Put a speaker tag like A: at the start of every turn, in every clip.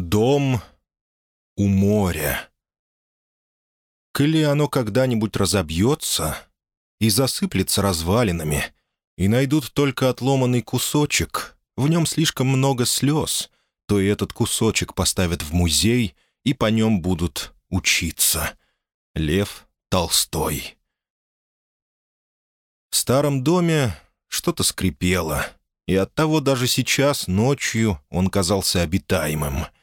A: Дом у моря. Коли оно когда-нибудь разобьется и засыплется развалинами, и найдут только отломанный кусочек, в нем слишком много слез, то и этот кусочек поставят в музей, и по нем будут учиться. Лев Толстой. В старом доме что-то скрипело, и оттого даже сейчас, ночью, он казался обитаемым —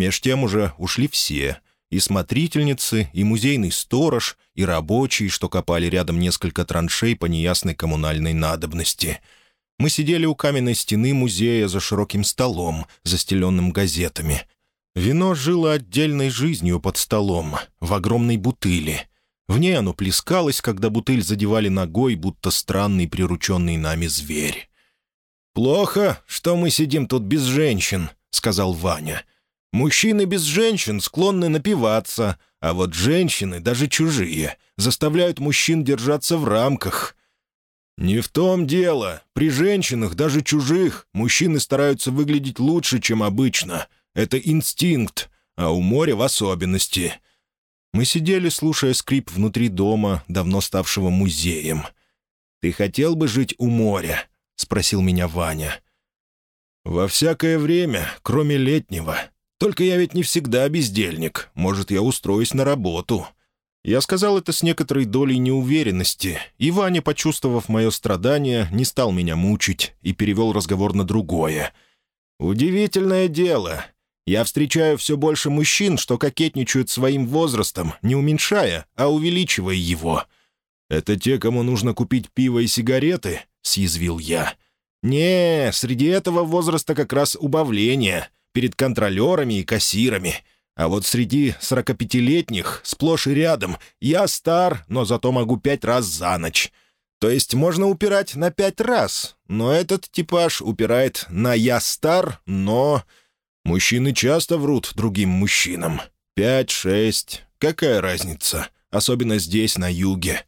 A: Меж тем уже ушли все — и смотрительницы, и музейный сторож, и рабочие, что копали рядом несколько траншей по неясной коммунальной надобности. Мы сидели у каменной стены музея за широким столом, застеленным газетами. Вино жило отдельной жизнью под столом, в огромной бутыли. В ней оно плескалось, когда бутыль задевали ногой, будто странный прирученный нами зверь. «Плохо, что мы сидим тут без женщин», — сказал Ваня. Мужчины без женщин склонны напиваться, а вот женщины, даже чужие, заставляют мужчин держаться в рамках. Не в том дело. При женщинах, даже чужих, мужчины стараются выглядеть лучше, чем обычно. Это инстинкт, а у моря в особенности. Мы сидели, слушая скрип внутри дома, давно ставшего музеем. «Ты хотел бы жить у моря?» — спросил меня Ваня. «Во всякое время, кроме летнего», только я ведь не всегда бездельник. Может, я устроюсь на работу». Я сказал это с некоторой долей неуверенности, и Ваня, почувствовав мое страдание, не стал меня мучить и перевел разговор на другое. «Удивительное дело. Я встречаю все больше мужчин, что кокетничают своим возрастом, не уменьшая, а увеличивая его. Это те, кому нужно купить пиво и сигареты?» — съязвил я. «Не, среди этого возраста как раз убавление перед контролерами и кассирами. А вот среди 45-летних сплошь и рядом я стар, но зато могу пять раз за ночь. То есть можно упирать на пять раз, но этот типаж упирает на «я стар», но... Мужчины часто врут другим мужчинам. Пять-шесть. Какая разница? Особенно здесь, на юге.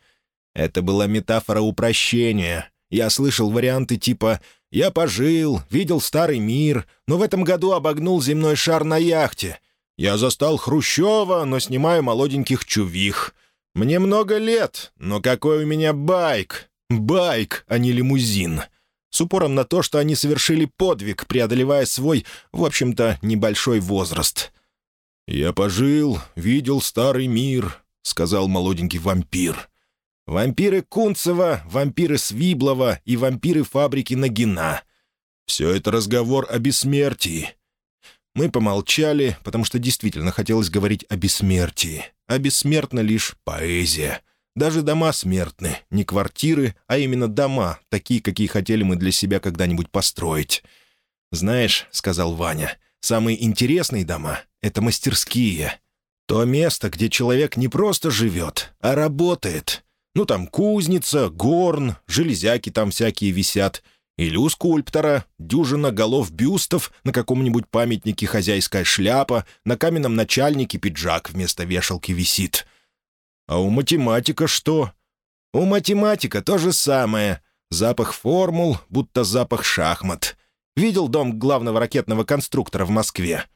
A: Это была метафора упрощения. Я слышал варианты типа я пожил, видел старый мир, но в этом году обогнул земной шар на яхте. Я застал Хрущева, но снимаю молоденьких чувих. Мне много лет, но какой у меня байк? Байк, а не лимузин. С упором на то, что они совершили подвиг, преодолевая свой, в общем-то, небольшой возраст. «Я пожил, видел старый мир», — сказал молоденький вампир. Вампиры Кунцева, вампиры Свиблова и вампиры фабрики Нагина. Все это разговор о бессмертии. Мы помолчали, потому что действительно хотелось говорить о бессмертии. А бессмертна лишь поэзия. Даже дома смертны, не квартиры, а именно дома, такие, какие хотели мы для себя когда-нибудь построить. «Знаешь», — сказал Ваня, — «самые интересные дома — это мастерские. То место, где человек не просто живет, а работает». Ну, там кузница, горн, железяки там всякие висят. Или у скульптора дюжина голов бюстов, на каком-нибудь памятнике хозяйская шляпа, на каменном начальнике пиджак вместо вешалки висит. А у математика что? У математика то же самое. Запах формул, будто запах шахмат. Видел дом главного ракетного конструктора в Москве?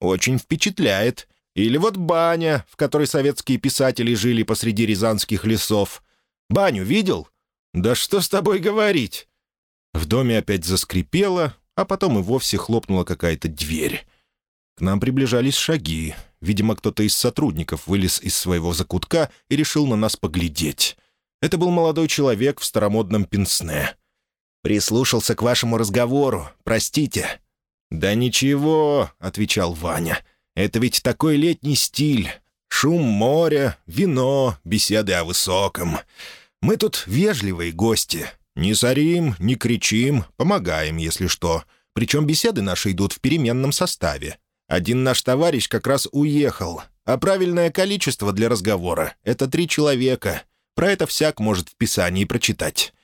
A: Очень впечатляет. Или вот баня, в которой советские писатели жили посреди рязанских лесов. Баню видел? Да что с тобой говорить?» В доме опять заскрипело, а потом и вовсе хлопнула какая-то дверь. К нам приближались шаги. Видимо, кто-то из сотрудников вылез из своего закутка и решил на нас поглядеть. Это был молодой человек в старомодном пенсне. «Прислушался к вашему разговору. Простите». «Да ничего», — отвечал Ваня. «Это ведь такой летний стиль. Шум моря, вино, беседы о высоком. Мы тут вежливые гости. Не сорим, не кричим, помогаем, если что. Причем беседы наши идут в переменном составе. Один наш товарищ как раз уехал, а правильное количество для разговора — это три человека. Про это всяк может в Писании прочитать.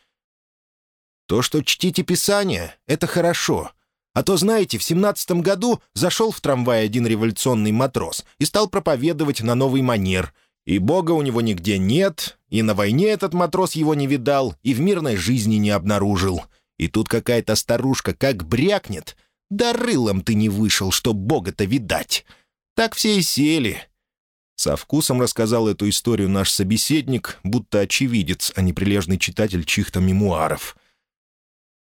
A: То, что чтите Писание, — это хорошо. А то, знаете, в семнадцатом году зашел в трамвай один революционный матрос и стал проповедовать на новый манер. И Бога у него нигде нет, и на войне этот матрос его не видал, и в мирной жизни не обнаружил. И тут какая-то старушка как брякнет. Да рылом ты не вышел, что бога-то видать. Так все и сели». Со вкусом рассказал эту историю наш собеседник, будто очевидец, а не прилежный читатель чьих-то мемуаров.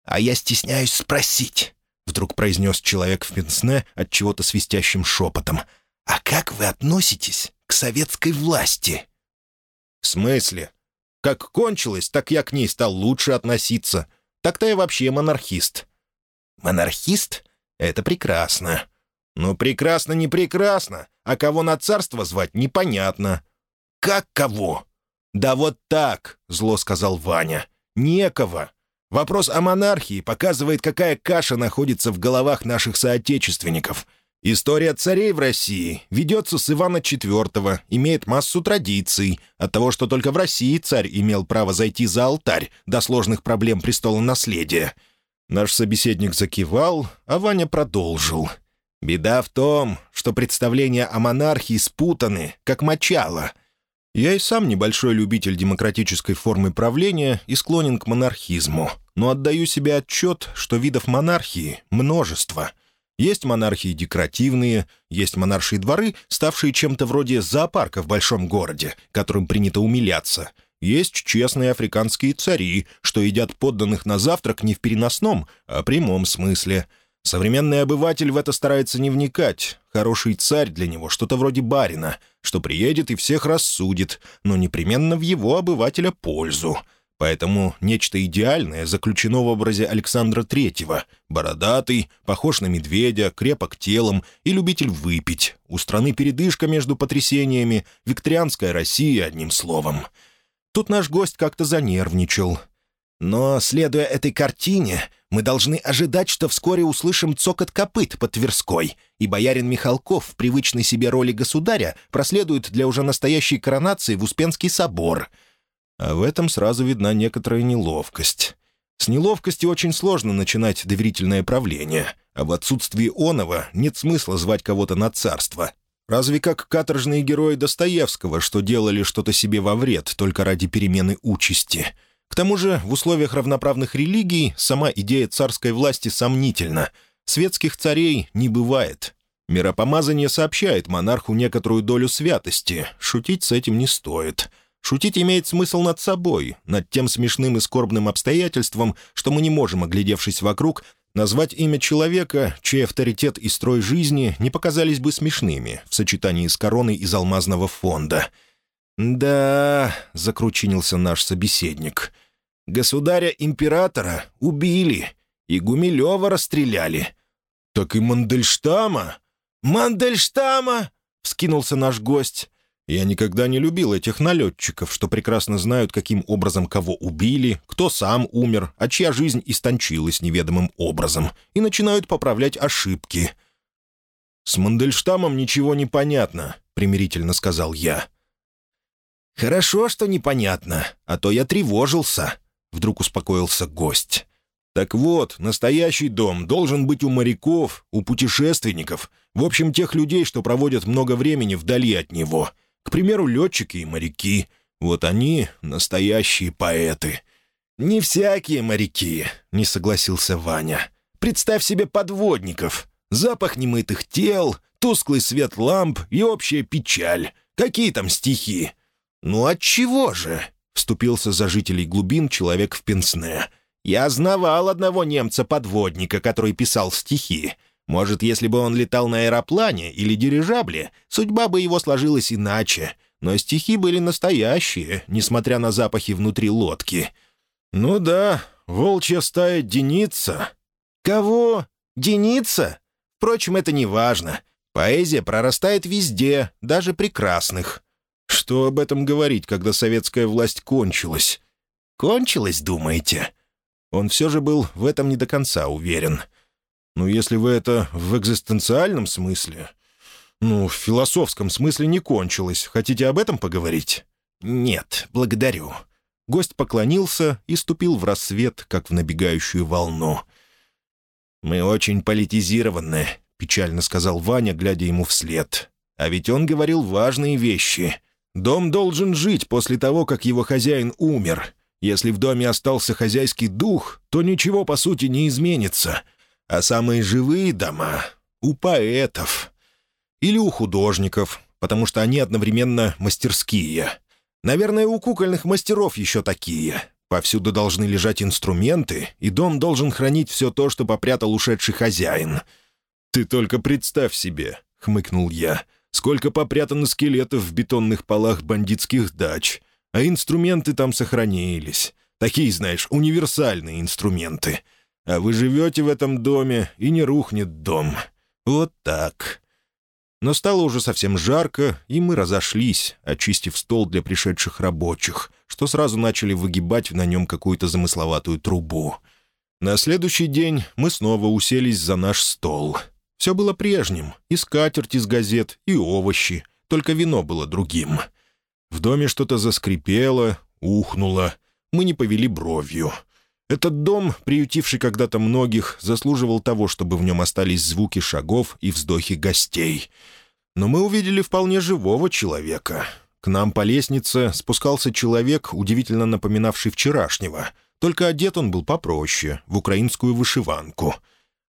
A: «А я стесняюсь спросить», — вдруг произнес человек в пенсне от чего-то свистящим шепотом. «А как вы относитесь к советской власти?» «В смысле? Как кончилось, так я к ней стал лучше относиться. Так-то я вообще монархист». «Монархист? Это прекрасно». «Ну, прекрасно, не прекрасно. А кого на царство звать, непонятно». «Как кого?» «Да вот так», — зло сказал Ваня. «Некого. Вопрос о монархии показывает, какая каша находится в головах наших соотечественников. История царей в России ведется с Ивана IV, имеет массу традиций. От того, что только в России царь имел право зайти за алтарь до сложных проблем престола наследия. Наш собеседник закивал, а Ваня продолжил. «Беда в том, что представления о монархии спутаны, как мочало. Я и сам небольшой любитель демократической формы правления и склонен к монархизму, но отдаю себе отчет, что видов монархии множество — есть монархии декоративные, есть монаршие дворы, ставшие чем-то вроде зоопарка в большом городе, которым принято умиляться. Есть честные африканские цари, что едят подданных на завтрак не в переносном, а прямом смысле. Современный обыватель в это старается не вникать. Хороший царь для него что-то вроде барина, что приедет и всех рассудит, но непременно в его обывателя пользу — Поэтому нечто идеальное заключено в образе Александра Третьего. Бородатый, похож на медведя, крепок телом и любитель выпить. У страны передышка между потрясениями, викторианская Россия, одним словом. Тут наш гость как-то занервничал. Но, следуя этой картине, мы должны ожидать, что вскоре услышим цокот копыт под Тверской, и боярин Михалков в привычной себе роли государя проследует для уже настоящей коронации в Успенский собор — а в этом сразу видна некоторая неловкость. С неловкости очень сложно начинать доверительное правление, а в отсутствии оного нет смысла звать кого-то на царство. Разве как каторжные герои Достоевского, что делали что-то себе во вред только ради перемены участи. К тому же в условиях равноправных религий сама идея царской власти сомнительна. Светских царей не бывает. Миропомазание сообщает монарху некоторую долю святости, шутить с этим не стоит — Шутить имеет смысл над собой, над тем смешным и скорбным обстоятельством, что мы не можем, оглядевшись вокруг, назвать имя человека, чей авторитет и строй жизни не показались бы смешными в сочетании с короной из алмазного фонда. «Да», — закручинился наш собеседник, — «государя-императора убили, и Гумилева расстреляли». «Так и Мандельштама?» «Мандельштама!» — вскинулся наш гость. Я никогда не любил этих налетчиков, что прекрасно знают, каким образом кого убили, кто сам умер, а чья жизнь истончилась неведомым образом, и начинают поправлять ошибки. «С Мандельштамом ничего не понятно», — примирительно сказал я. «Хорошо, что непонятно, а то я тревожился», — вдруг успокоился гость. «Так вот, настоящий дом должен быть у моряков, у путешественников, в общем, тех людей, что проводят много времени вдали от него». К примеру, летчики и моряки. Вот они — настоящие поэты. «Не всякие моряки», — не согласился Ваня. «Представь себе подводников. Запах немытых тел, тусклый свет ламп и общая печаль. Какие там стихи?» «Ну от чего же?» — вступился за жителей глубин человек в пенсне. «Я знавал одного немца-подводника, который писал стихи. Может, если бы он летал на аэроплане или дирижабле, судьба бы его сложилась иначе. Но стихи были настоящие, несмотря на запахи внутри лодки. «Ну да, волчья стая Деница». «Кого? Деница? Впрочем, это не важно. Поэзия прорастает везде, даже прекрасных». «Что об этом говорить, когда советская власть кончилась?» «Кончилась, думаете?» Он все же был в этом не до конца уверен — ну, если вы это в экзистенциальном смысле... Ну, в философском смысле не кончилось. Хотите об этом поговорить?» «Нет, благодарю». Гость поклонился и ступил в рассвет, как в набегающую волну. «Мы очень политизированы», — печально сказал Ваня, глядя ему вслед. «А ведь он говорил важные вещи. Дом должен жить после того, как его хозяин умер. Если в доме остался хозяйский дух, то ничего, по сути, не изменится. А самые живые дома — у поэтов. Или у художников, потому что они одновременно мастерские. Наверное, у кукольных мастеров еще такие. Повсюду должны лежать инструменты, и дом должен хранить все то, что попрятал ушедший хозяин. «Ты только представь себе», — хмыкнул я, — «сколько попрятано скелетов в бетонных полах бандитских дач, а инструменты там сохранились. Такие, знаешь, универсальные инструменты. А вы живете в этом доме, и не рухнет дом. Вот так». Но стало уже совсем жарко, и мы разошлись, очистив стол для пришедших рабочих, что сразу начали выгибать на нем какую-то замысловатую трубу. На следующий день мы снова уселись за наш стол. Все было прежним — и скатерть из газет, и овощи, только вино было другим. В доме что-то заскрипело, ухнуло. Мы не повели бровью. Этот дом, приютивший когда-то многих, заслуживал того, чтобы в нем остались звуки шагов и вздохи гостей. Но мы увидели вполне живого человека — к нам по лестнице спускался человек, удивительно напоминавший вчерашнего. Только одет он был попроще, в украинскую вышиванку.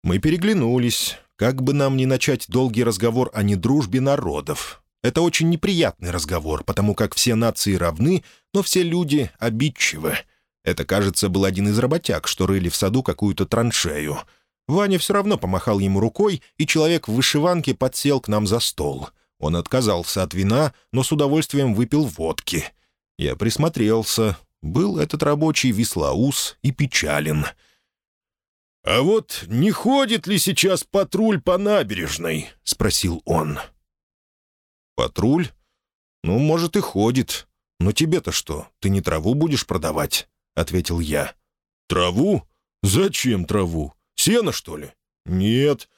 A: Мы переглянулись. Как бы нам не начать долгий разговор о недружбе народов. Это очень неприятный разговор, потому как все нации равны, но все люди обидчивы. Это, кажется, был один из работяг, что рыли в саду какую-то траншею. Ваня все равно помахал ему рукой, и человек в вышиванке подсел к нам за стол — он отказался от вина, но с удовольствием выпил водки. Я присмотрелся. Был этот рабочий веслоус и печален. «А вот не ходит ли сейчас патруль по набережной?» — спросил он. «Патруль? Ну, может, и ходит. Но тебе-то что, ты не траву будешь продавать?» — ответил я. «Траву? Зачем траву? Сено, что ли?» «Нет.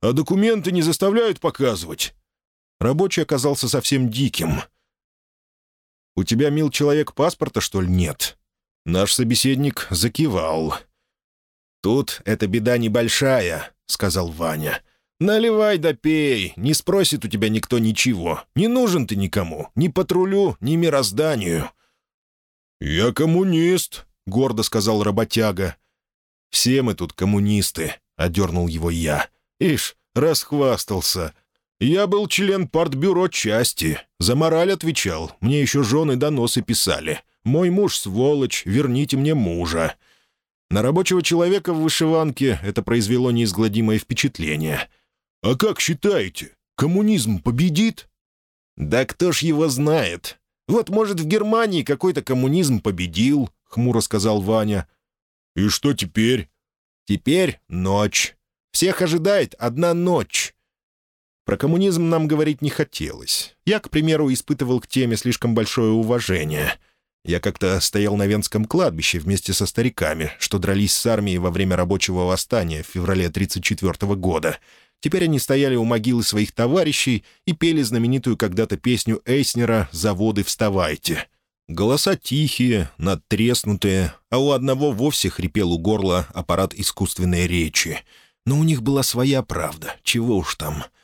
A: А документы не заставляют показывать?» Рабочий оказался совсем диким. «У тебя, мил человек, паспорта, что ли, нет?» Наш собеседник закивал. «Тут эта беда небольшая», — сказал Ваня. «Наливай да пей, не спросит у тебя никто ничего. Не нужен ты никому, ни патрулю, ни мирозданию». «Я коммунист», — гордо сказал работяга. «Все мы тут коммунисты», — одернул его я. «Ишь, расхвастался. «Я был член партбюро части. За мораль отвечал. Мне еще жены доносы писали. Мой муж сволочь, верните мне мужа». На рабочего человека в вышиванке это произвело неизгладимое впечатление. «А как считаете, коммунизм победит?» «Да кто ж его знает? Вот, может, в Германии какой-то коммунизм победил», — хмуро сказал Ваня. «И что теперь?» «Теперь ночь. Всех ожидает одна ночь. Про коммунизм нам говорить не хотелось. Я, к примеру, испытывал к теме слишком большое уважение. Я как-то стоял на Венском кладбище вместе со стариками, что дрались с армией во время рабочего восстания в феврале 1934 года. Теперь они стояли у могилы своих товарищей и пели знаменитую когда-то песню Эйснера «Заводы, вставайте». Голоса тихие, надтреснутые, а у одного вовсе хрипел у горла аппарат искусственной речи. Но у них была своя правда, чего уж там —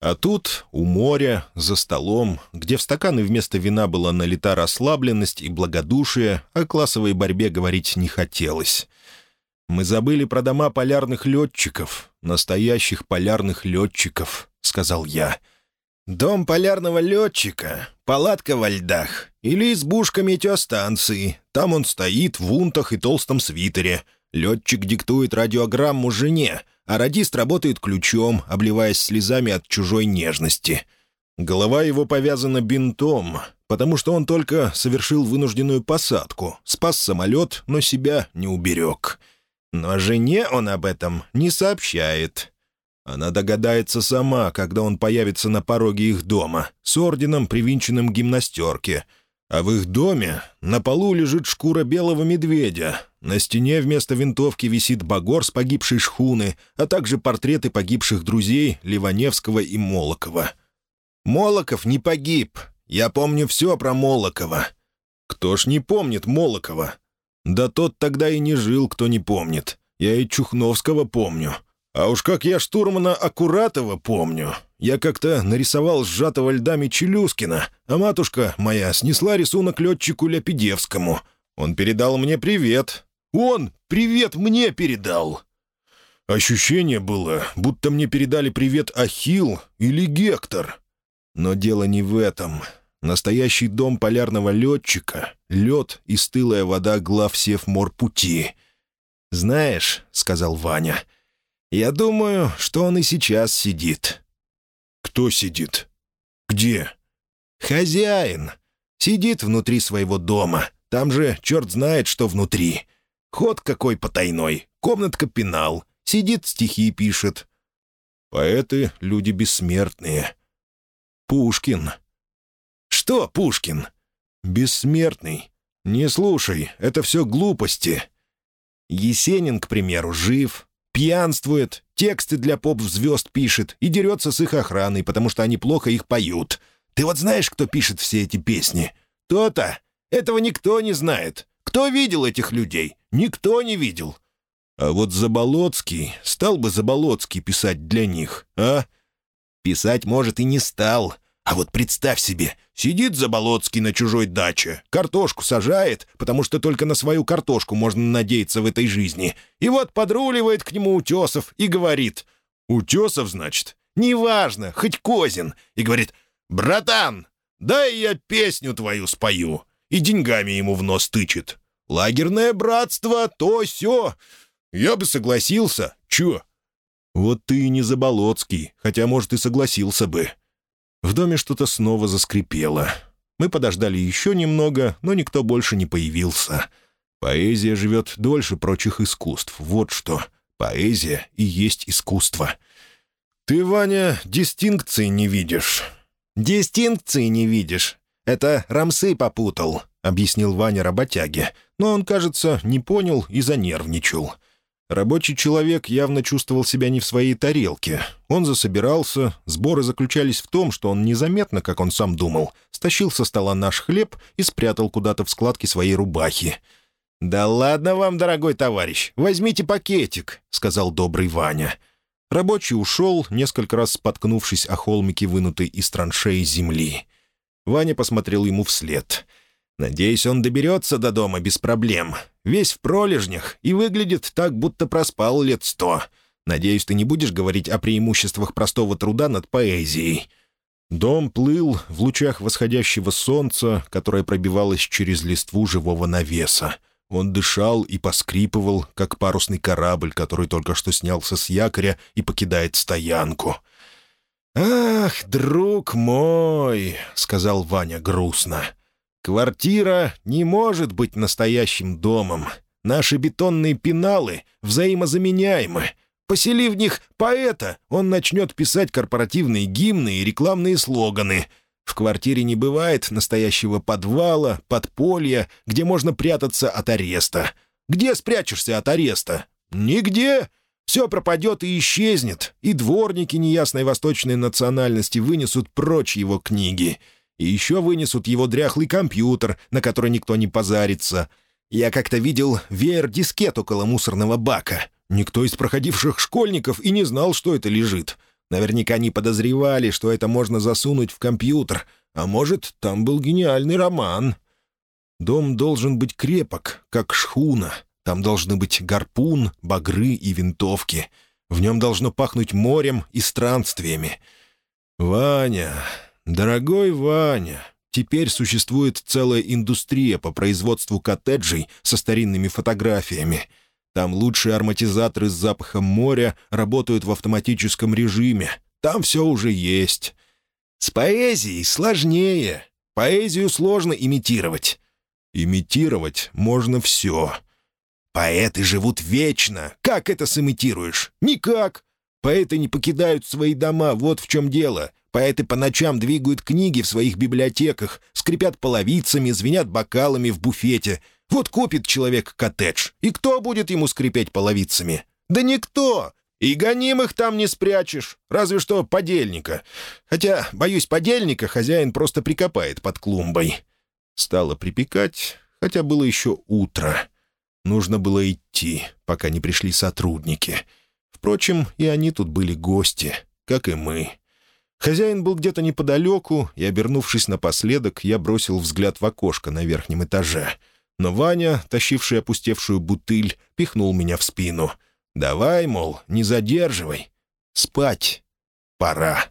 A: а тут, у моря, за столом, где в стаканы вместо вина была налита расслабленность и благодушие, о классовой борьбе говорить не хотелось. «Мы забыли про дома полярных летчиков, настоящих полярных летчиков», — сказал я. «Дом полярного летчика, палатка во льдах или избушка метеостанции. Там он стоит в унтах и толстом свитере. Летчик диктует радиограмму жене, а радист работает ключом, обливаясь слезами от чужой нежности. Голова его повязана бинтом, потому что он только совершил вынужденную посадку, спас самолет, но себя не уберег. Но жене он об этом не сообщает. Она догадается сама, когда он появится на пороге их дома, с орденом, привинченным к гимнастерке — а в их доме на полу лежит шкура белого медведя. На стене вместо винтовки висит багор с погибшей шхуны, а также портреты погибших друзей Ливаневского и Молокова. «Молоков не погиб. Я помню все про Молокова». «Кто ж не помнит Молокова?» «Да тот тогда и не жил, кто не помнит. Я и Чухновского помню. А уж как я штурмана Аккуратова помню. Я как-то нарисовал сжатого льдами Челюскина, а матушка моя снесла рисунок летчику Ляпидевскому. Он передал мне привет. Он привет мне передал!» Ощущение было, будто мне передали привет Ахилл или Гектор. Но дело не в этом. Настоящий дом полярного летчика — лед и стылая вода глав Севморпути. «Знаешь», — сказал Ваня, — «я думаю, что он и сейчас сидит». «Кто сидит? Где?» «Хозяин. Сидит внутри своего дома. Там же черт знает, что внутри. Ход какой потайной, комнатка пенал. Сидит, стихи пишет. Поэты — люди бессмертные. Пушкин. Что Пушкин? Бессмертный. Не слушай, это все глупости. Есенин, к примеру, жив, пьянствует, тексты для поп-звезд пишет и дерется с их охраной, потому что они плохо их поют. Ты вот знаешь, кто пишет все эти песни? То-то. Этого никто не знает. Кто видел этих людей? Никто не видел. А вот Заболоцкий, стал бы Заболоцкий писать для них, а? Писать, может, и не стал. А вот представь себе, сидит Заболоцкий на чужой даче, картошку сажает, потому что только на свою картошку можно надеяться в этой жизни. И вот подруливает к нему Утесов и говорит... «Утесов, значит?» «Неважно, хоть Козин». И говорит, «Братан, дай я песню твою спою». И деньгами ему в нос тычет. «Лагерное братство, то все я бы согласился. Чё?» «Вот ты и не Заболоцкий, хотя, может, и согласился бы». В доме что-то снова заскрипело. Мы подождали еще немного, но никто больше не появился. Поэзия живет дольше прочих искусств. Вот что. Поэзия и есть искусство. «Ты, Ваня, дистинкции не видишь». «Дистинкции не видишь. Это Рамсы попутал», — объяснил Ваня работяге. Но он, кажется, не понял и занервничал. Рабочий человек явно чувствовал себя не в своей тарелке. Он засобирался, сборы заключались в том, что он незаметно, как он сам думал, стащил со стола наш хлеб и спрятал куда-то в складке своей рубахи. «Да ладно вам, дорогой товарищ, возьмите пакетик», — сказал добрый Ваня. Рабочий ушел, несколько раз споткнувшись о холмике, вынутой из траншеи земли. Ваня посмотрел ему вслед. «Надеюсь, он доберется до дома без проблем весь в пролежнях и выглядит так, будто проспал лет сто. Надеюсь, ты не будешь говорить о преимуществах простого труда над поэзией». Дом плыл в лучах восходящего солнца, которое пробивалось через листву живого навеса. Он дышал и поскрипывал, как парусный корабль, который только что снялся с якоря и покидает стоянку. «Ах, друг мой!» — сказал Ваня грустно. Квартира не может быть настоящим домом. Наши бетонные пеналы взаимозаменяемы. Посели в них поэта, он начнет писать корпоративные гимны и рекламные слоганы. В квартире не бывает настоящего подвала, подполья, где можно прятаться от ареста. Где спрячешься от ареста? Нигде. Все пропадет и исчезнет, и дворники неясной восточной национальности вынесут прочь его книги — и еще вынесут его дряхлый компьютер, на который никто не позарится. Я как-то видел веер-дискет около мусорного бака. Никто из проходивших школьников и не знал, что это лежит. Наверняка не подозревали, что это можно засунуть в компьютер. А может, там был гениальный роман. Дом должен быть крепок, как шхуна. Там должны быть гарпун, багры и винтовки. В нем должно пахнуть морем и странствиями. «Ваня, «Дорогой Ваня, теперь существует целая индустрия по производству коттеджей со старинными фотографиями. Там лучшие ароматизаторы с запахом моря работают в автоматическом режиме. Там все уже есть. С поэзией сложнее. Поэзию сложно имитировать. Имитировать можно все. Поэты живут вечно. Как это сымитируешь? Никак. Поэты не покидают свои дома, вот в чем дело. Поэты по ночам двигают книги в своих библиотеках, скрипят половицами, звенят бокалами в буфете. Вот купит человек коттедж, и кто будет ему скрипеть половицами? Да никто! И гонимых там не спрячешь, разве что подельника. Хотя, боюсь, подельника хозяин просто прикопает под клумбой. Стало припекать, хотя было еще утро. Нужно было идти, пока не пришли сотрудники. Впрочем, и они тут были гости, как и мы. Хозяин был где-то неподалеку, и, обернувшись напоследок, я бросил взгляд в окошко на верхнем этаже. Но Ваня, тащивший опустевшую бутыль, пихнул меня в спину. Давай, мол, не задерживай. Спать пора.